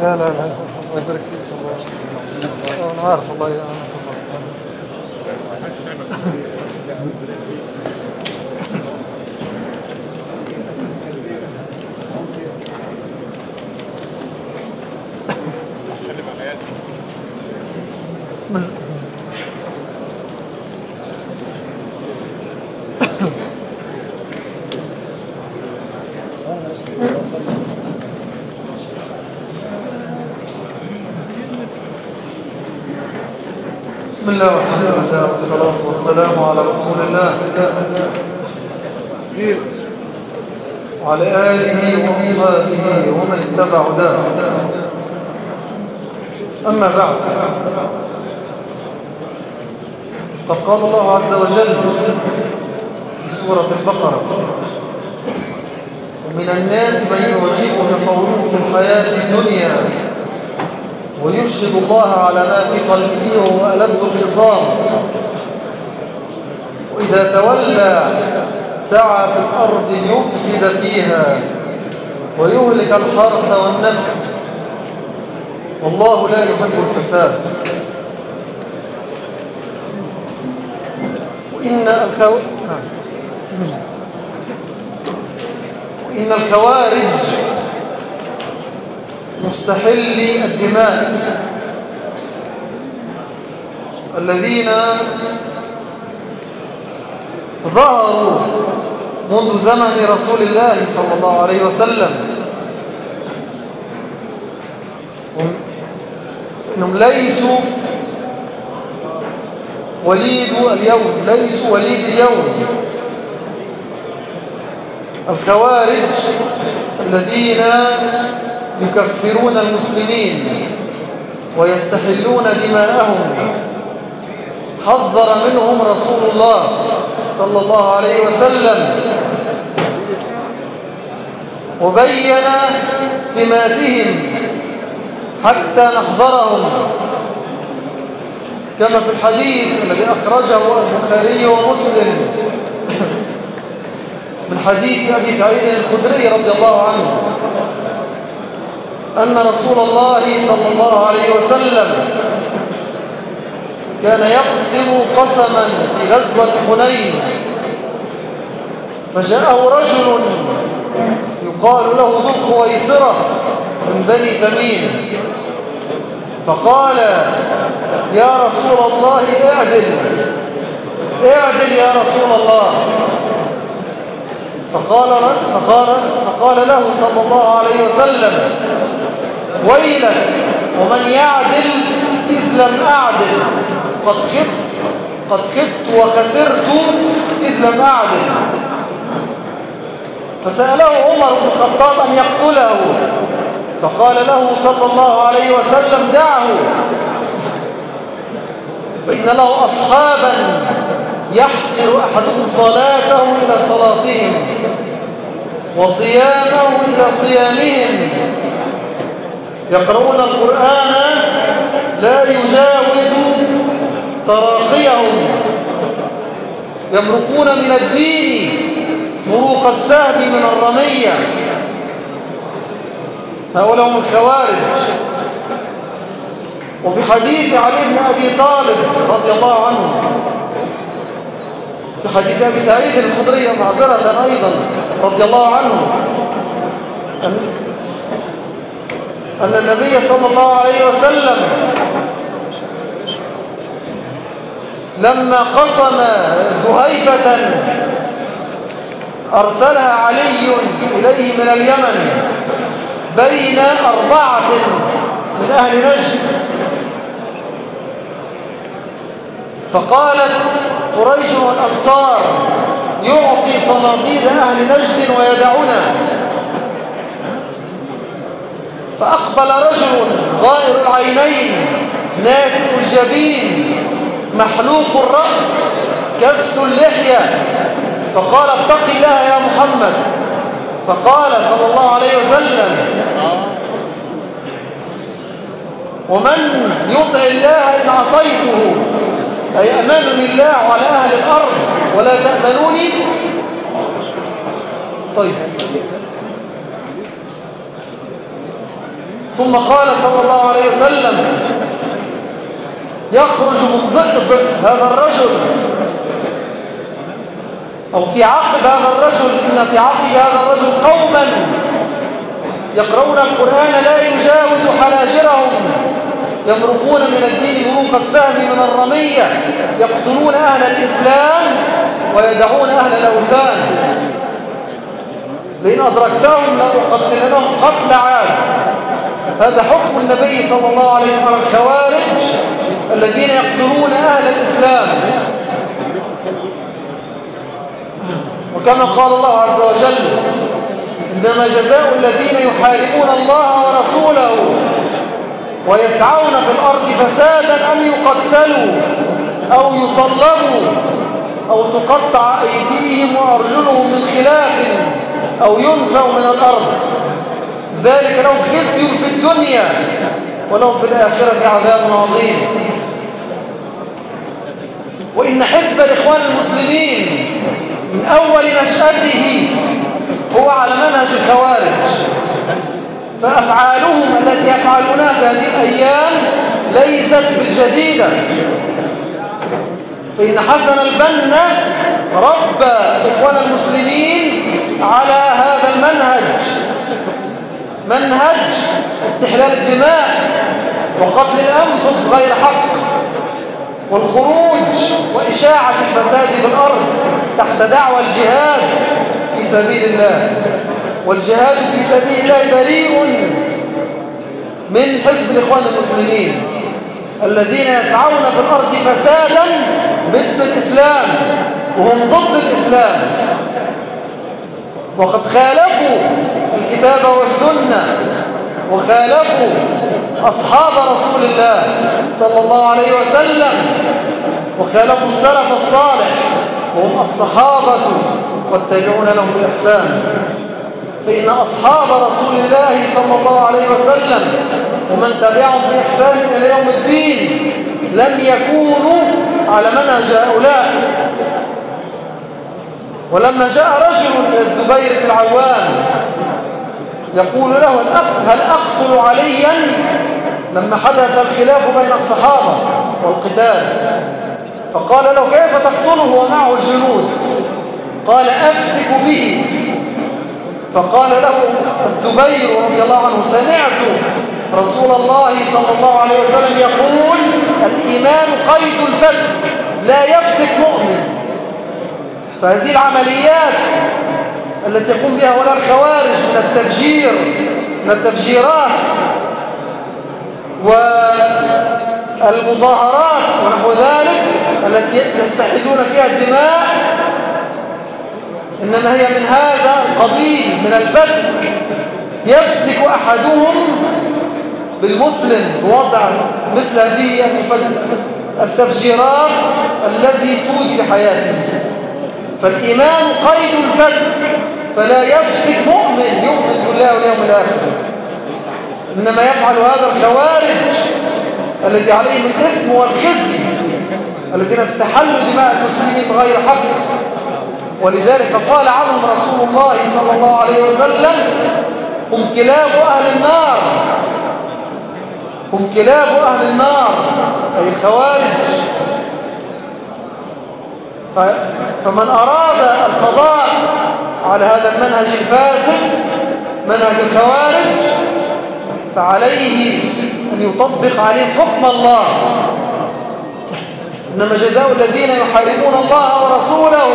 لا لا لا الله يبارك فيك الله أنا عارف الله يعينك بسم الله بسم الله والحمد لله والصلاة والسلام على رسول الله. وعلى آله وأصحابه ومن اتبع داه أما بعد قد قال الله عز وجل في سورة البقرة ومن الناس من يعجبك قوله في الحياة الدنيا ويرشد الله على ما في قلبه وهو ألد الخصام وإذا تولى سعى في الأرض يفسد فيها ويهلك الحرث والنسل. والله لا يحب الفساد. وإن الكو... وإن الخوارج مستحلي الدماء. الذين ظهروا منذ زمن رسول الله صلى الله عليه وسلم. إنهم ليسوا وليد اليوم ليسوا وليد اليوم. الخوارج الذين يكفرون المسلمين ويستحلون دماءهم. حذر منهم رسول الله صلى الله عليه وسلم. وبين سماتهم حتى نحذرهم. كما في الحديث الذي أخرجه البخاري ومسلم. من حديث أبي سعيد الخدري رضي الله عنه. أن رسول الله صلى الله عليه وسلم كان يقسم قسما في غزوة حنين فجاءه رجل يقال له ذو الخويسرة من بني تميم فقال يا رسول الله اعدل اعدل يا رسول الله. فقال, فقال, فقال له صلى الله عليه وسلم ويلك ومن يعدل إذ لم أعدل قد خبت قد خبت وخسرت إذ لم أعدل. فسأله عمر بن الخطاب أن يقتله فقال له صلى الله عليه وسلم دعه. فإن له أصحابا يحقر أحدهم صلاته إلى صلاتهم وصيامه إلى صيامهم. يقرؤون القرآن لا يجاوز تراقيهم يمرقون من الدين مروق السهم من الرمية. هؤلاء هم الخوارج. وفي حديث علي بن أبي طالب رضي الله عنه في حديث أبي سعيد الخضرية معذرة أيضا رضي الله عنه أن, النبي صلى الله عليه وسلم لما قسم ذهيبة أرسلها علي إليه من اليمن بين أربعة من أهل نجد. فقالت قريش والأنصار يعطي صناديد أهل نجد ويدعنا فأقبل رجل غائر العينين ناتئ الجبين محلوق الرأس كبس اللحية. فقال اتق الله يا محمد. فقال صلى الله عليه وسلم ومن يطع الله إن عصيته أي أمانني الله على أهل الأرض ولا تأمنوني؟ طيب. ثم قال صلى الله عليه وسلم يخرج ضئب هذا الرجل. أو في عقب هذا الرجل إن في عقب هذا الرجل قوما يقرؤون القرآن لا يجاوز حناجرهم. يمرقون من الدين مروق السهم من الرمية. يقتلون أهل الإسلام ويدعون أهل الأوثان. لئن أدركتهم لأقتلنهم قتل عاد. هذا حكم النبي صلى الله عليه وسلم الخوارج الذين يقتلون أهل الإسلام. وكما قال الله عز وجل إنما جزاء الذين يحاربون الله ورسوله ويسعون في الأرض فسادا أن يقتلوا أو يصلبوا أو تقطع أيديهم وأرجلهم من خلاف أو ينفوا من الأرض. ذلك لهم خزي في الدنيا ولهم في الآخرة عذاب عظيم. وإن حزب الإخوان المسلمين من أول نشأته هو على منهج الخوارج. فأفعالهم التي يفعلونها في هذه الأيام ليست بالجديدة. فإن حسن البنا ربى إخوان المسلمين على هذا المنهج. منهج استحلال الدماء وقتل الأنفس غير حق والخروج وإشاعة الفساد في الأرض تحت دعوى الجهاد في سبيل الله. والجهاد في سبيل الله بريء من حزب الإخوان المسلمين الذين يسعون في الأرض فسادا باسم الإسلام وهم ضد الإسلام. وقد خالفوا الكتاب والسنة وخالفوا أصحاب رسول الله صلى الله عليه وسلم وخالفوا السلف الصالح وهم الصحابة والتابعون لهم بإحسان. فإن أصحاب رسول الله صلى الله عليه وسلم ومن تبعهم بإحسان إلى يوم الدين لم يكونوا على منهج هؤلاء. ولما جاء رجل إلى الزبير بن العوام يقول له هل أقتل عليا؟ لما حدث الخلاف بين الصحابة والقتال فقال له كيف تقتله ومعه الجنود؟ قال أفتك به. فقال له الزبير رضي الله عنه سمعت رسول الله صلى الله عليه وسلم يقول الإيمان قيد الفتك لا يفتك مؤمن فهذه العمليات التي يقوم بها هؤلاء الخوارج من التفجير من التفجيرات والمظاهرات ونحو ذلك التي يستحلون فيها الدماء إنما هي من هذا القبيل من الفتك يفتك أحدهم بالمسلم بوضع مثل هذه التفجيرات الذي تود في حياته. فالإيمان قيد الفتك فلا يفتك مؤمن يؤمن بالله واليوم الآخر. إنما يفعل هذا الخوارج الذي عليهم الإثم والخزي الذين استحلوا دماء المسلمين غير حق. ولذلك قال عنهم رسول الله صلى الله عليه وسلم هم كلاب أهل النار. هم كلاب أهل النار أي الخوارج فمن أراد القضاء على هذا المنهج الفاسد منهج الخوارج فعليه أن يطبق عليه حكم الله. إنما جزاء الذين يحاربون الله ورسوله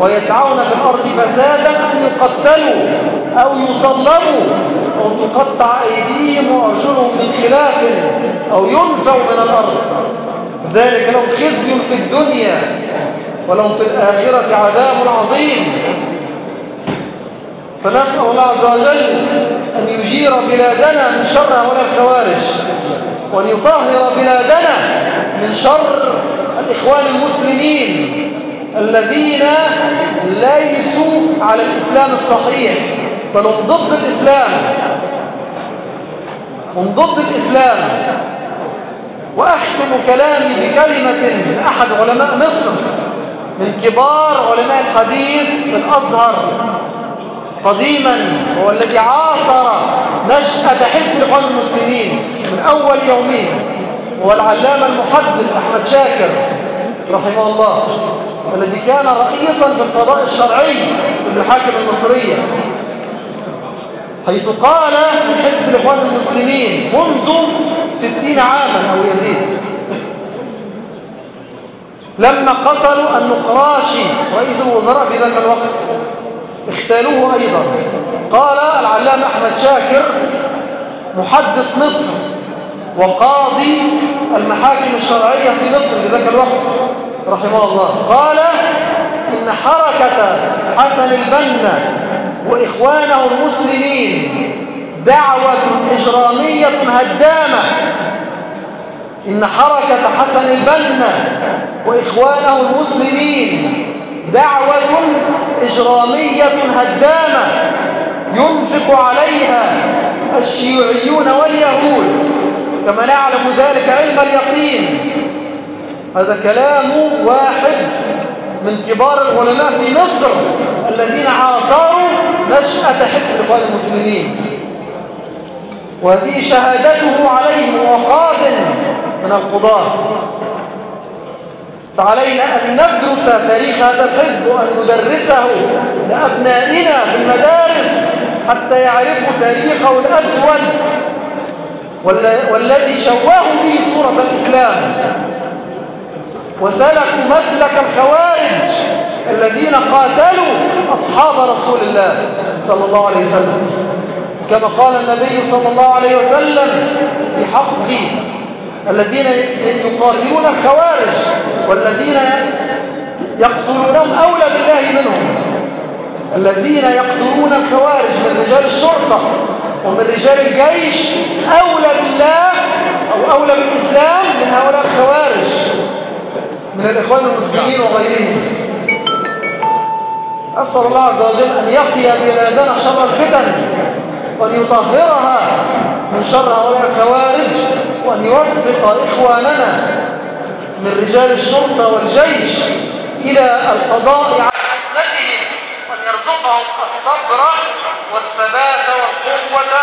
ويسعون في الأرض فسادا أن يقتلوا أو يصلبوا أو تقطع أيديهم وأرجلهم من خلاف أو ينفوا من الأرض. ذلك لهم خزي في الدنيا. ولهم في الآخرة عذاب عظيم. فنسأل الله عز وجل أن يجير بلادنا من شر هؤلاء الخوارج وأن يطهر بلادنا من شر الإخوان المسلمين الذين ليسوا على الإسلام الصحيح. بل هم ضد الإسلام هم ضد الإسلام وأحكم كلامي بكلمة من أحد علماء مصر. من كبار علماء الحديث في الأزهر قديما هو الذي عاصر نشأة حزب الإخوان المسلمين من أول يومين هو العلامة المحدث أحمد شاكر رحمه الله الذي كان رئيسا في القضاء الشرعي في المحاكم المصرية. حيث قال حزب الإخوان المسلمين منذ ستين عاما أو يزيد. لما قتلوا النقراشي رئيس الوزراء في ذلك الوقت. اختالوه أيضا. قال العلامة أحمد شاكر محدث مصر وقاضي المحاكم الشرعية في مصر في ذلك الوقت رحمه الله. قال إن حركة حسن البنا وإخوانه المسلمين دعوة إجرامية هدامة إن حركة حسن البنا وإخوانه المسلمين دعوة إجرامية هدامة ينفق عليها الشيوعيون واليهود. كما نعلم ذلك علم اليقين. هذا كلام واحد من كبار العلماء في مصر الذين عاصروا نشأة حزب الإخوان المسلمين. وهذه شهادته عليهم وقاد من القضاة. فعلينا أن ندرس تاريخ هذا الحزب وأن ندرسه لأبنائنا في المدارس حتى يعرفوا تاريخه الأسود والذي شوهوا به صورة الإسلام. وسلكوا مسلك الخوارج الذين قاتلوا أصحاب رسول الله صلى الله عليه وسلم. كما قال النبي صلى الله عليه وسلم في حق الذين يقاتلون الخوارج والذين يقتلونهم أولى بالله منهم. الذين يقتلون الخوارج من رجال الشرطة ومن رجال الجيش أولى بالله أو أولى بالإسلام من هؤلاء الخوارج من الإخوان المسلمين وغيرهم. أسأل الله عز وجل أن يقي بلادنا شر الفتن وأن يطهرها من شر هؤلاء الخوارج. وأن يوفق إخواننا من رجال الشرطة والجيش إلى القضاء على فتنتهم وأن يرزقهم الصبر والثبات والقوة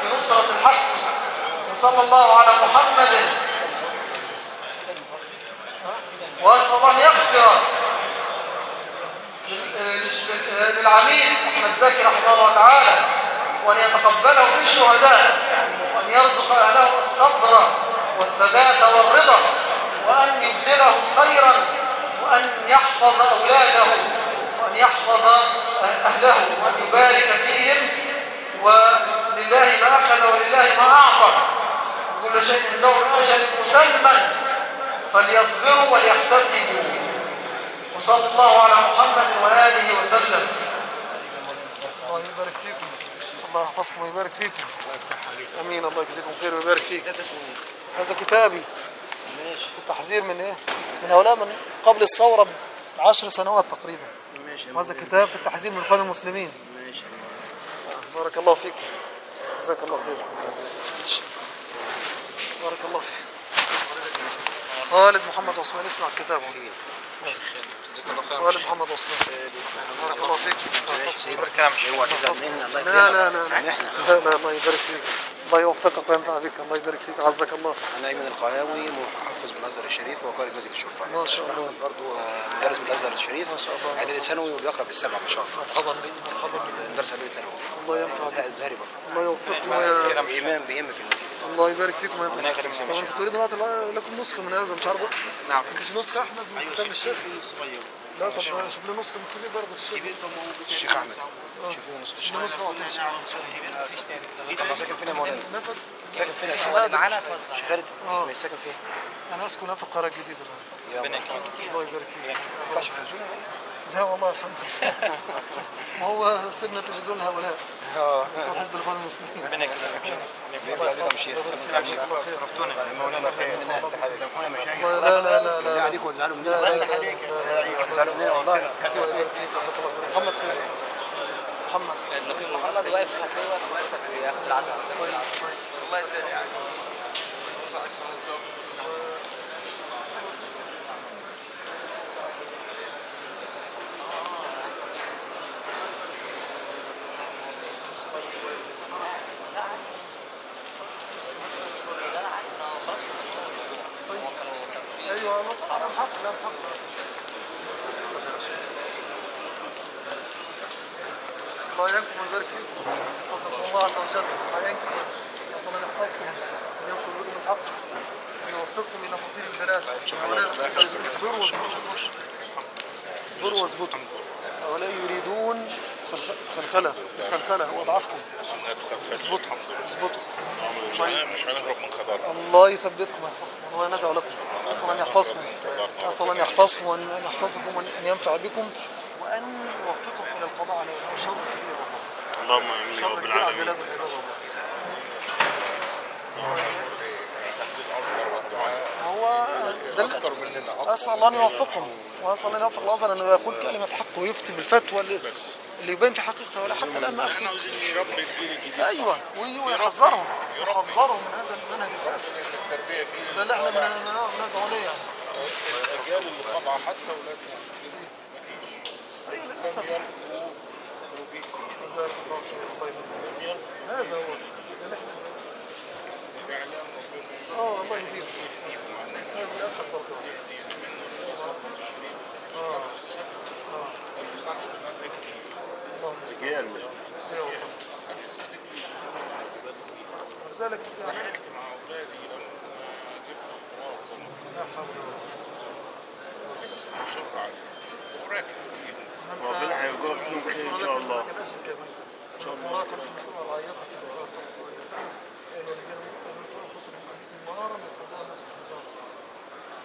في نصرة الحق. وصلى الله على محمد. وأسأل أن يغفر للعميد أحمد زكي رحمه الله تعالى. يتقبله في الشهداء وأن يرزق أهله الصبر والثبات والرضا وأن يبدلهم خيرا وأن يحفظ أولاده وأن يحفظ أهله وأن يبارك فيهم ولله ما أخذ ولله ما أعطى. كل شيء دور أجل مسمى فليصبروا وليحتسبوا. وصلى الله على محمد وآله وسلم. الله يبارك فيكم. الله يحفظكم ويبارك فيكم آمين. الله يجزيكم خير ويبارك فيك. هذا كتابي. ماشي. في التحذير من إيه؟ من هؤلاء من قبل الثورة بعشر سنوات تقريبا. ماشي. وهذا كتاب في التحذير من أخوان المسلمين. ماشي. بارك الله فيك. جزاك الله خير بارك الله فيك. خالد محمد عثمان اسمع الكتاب. خالد محمد عثمان بارك الله فيك لا لا لا لا. لا الله يبارك فيك. الله يوفقك وينفع بك الله يبارك فيك. عزك الله. أنا أيمن القهاوي محافظ بالازهر الشريف وقارئ مسجد الشرطة. ما شاء الله. برضه مدرس بالازهر الشريف. ما شاء الله. إعدادي ثانوي وبيقرأ في السبعه ما شاء الله. مرحبا بك مرحبا بك مدرس إعدادي ثانوي. الله ينفع بك. الازهري برضه الله يوفقكم ويا- بيهم بيهم في المسجد الله يبارك فيكم ربنا يخليك طب أنتوا تريدوا لكم نسخة من هذا مش عارف. نعم. مفيش نسخة يا احمد من كتاب الشيخ. لا طب نسخه من كبير برضه الشيخ الشيخ احمد. شوفوا لي نسخه واعطيني طب ساكن فين يا مولانا ساكن فين يا معانا توزع آه مش ساكن فين أنا اسكن في القاهره الجديده الله يبارك فيك ما تطلعش في إيه؟ لا والله الحمد لله ما هو سيبنا تلفزيون هؤلاء آه حزب الاخوان المسلمين ربنا يكرمك شيخ شرفتونا مولانا خير سامحونا مشايخ لا لا لا لا عليكم مننا لا والله. مننا خير. محمد محمد محمد واقف واقف ياخد كلام حق الله ينكم ويبارك فيكم وفقكم الله عز وجل الله ينكم نسأل أن يحفظكم وأن ينصر بكم الحق وأن يوفقكم إلى مطير البلاد اصبروا واثبتوا اصبروا واثبتوا هؤلاء يريدون خلخ- خلخلة خلخلة وأضعفكم اثبتوا اثبتوا مش هن- مش هنهرب من خطر الله يثبتكم ويحفظكم الله لكم نسأل أن يحفظكم. نسأل أن يحفظكم وأن أن يحفظكم وأن ينفع بكم. وأن يوفقكم إلى القضاء على شر كبير. اللهم امين يا رب العالمين. هو أكتر مننا أسأل الله أن يوفقهم وأسأل أن يوفق الأزهر أنه يقول كلمة حق ويفتي بالفتوى اللي, يبين في حقيقته ولا حتى الآن ما أفتي عاوزين يربي الجيل الجديد. أيوة وي- ويحذرهم يحذرهم من هذا المنهج الفاسد ده اللي إحنا من ندعو ليه يعني الرجال اللي طبعا حتى أولادنا أيوة لم للأسف هذا هو اللي إحنا آه الله يهديك. هذا للاسف برضه آه آه الله. ولذلك يعني لا حول ربنا هيرجعوا فيهم ان شاء الله ان شاء الله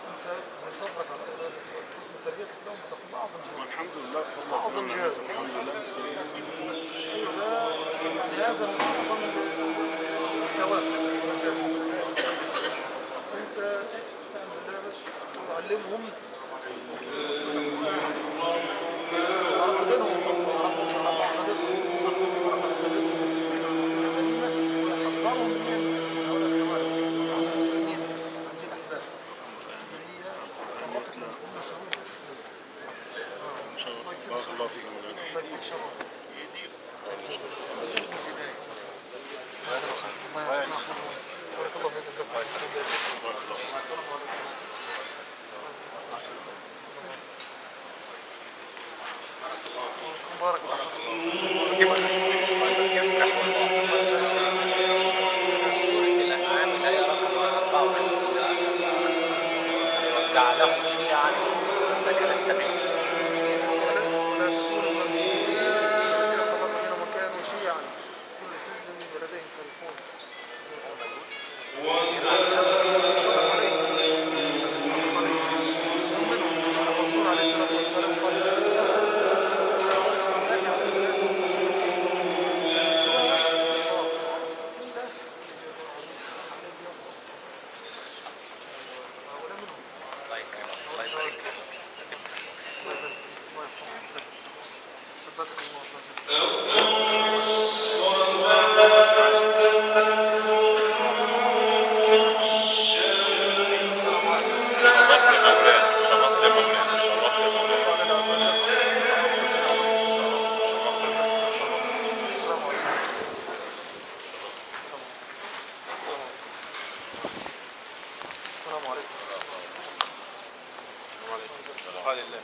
انت بصبرك على اولادك والحمد لله. صلى الله جهاز. الحمد لله. هذا اعظم الثواب انت استعمل الله بس وعلمهم ان شاء الله بارك الله فيكم مولانا بارك الله فيك جزاك الله خير. بارك الله فيكم السلام عليكم بارك الله السلام عليكم. قال الله